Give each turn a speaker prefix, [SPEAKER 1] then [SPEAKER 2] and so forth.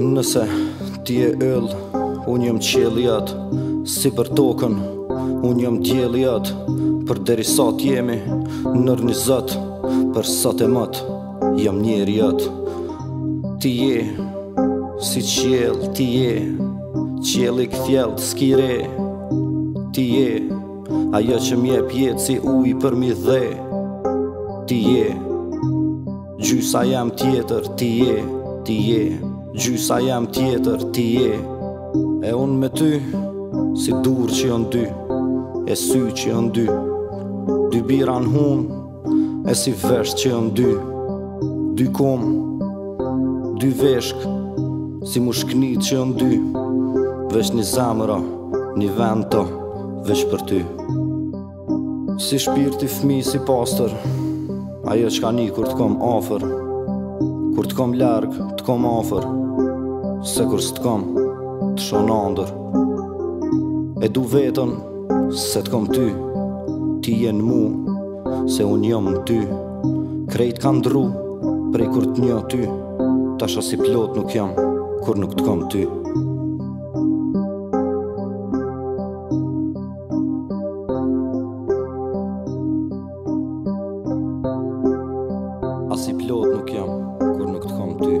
[SPEAKER 1] Nëse ti je yll, unë jam qielli jot Si për tokën, unë jam dielli jot Përderisa t'jemi, nër një Zot Për sot e mot Jam njeri jot Ti je Si qiell Ti je Qiell i kthjelltë s'ki re Ti je Ajo që m'jep jetë Si ujë përmi dhe Ti je Gjysa jem tjetër Ti je Ti je Gjysa jem tjetër Ti je E unë me ty Si dur që jon dy E sy që jon dy Dy bira n'hunë E si vesht që janë dy Dy kom Dy veshkë Si mushkni që janë dy Veç një zemër Një ven n'to Veç për ty Si shpirti fmis i pastër Ajo çka ni kur të kom afër Kur të kom larg Të kom afër Se kur s'të kom Të shoh n'andërr E du vetën Se të kom ty, ti je në mu, se unë jom në ty Krejt ka ndru, prej kur të njoh ty Tash as i plotë nuk jom, kur nuk të kom ty As i plotë nuk jom, kur nuk të kom ty